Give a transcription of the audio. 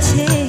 take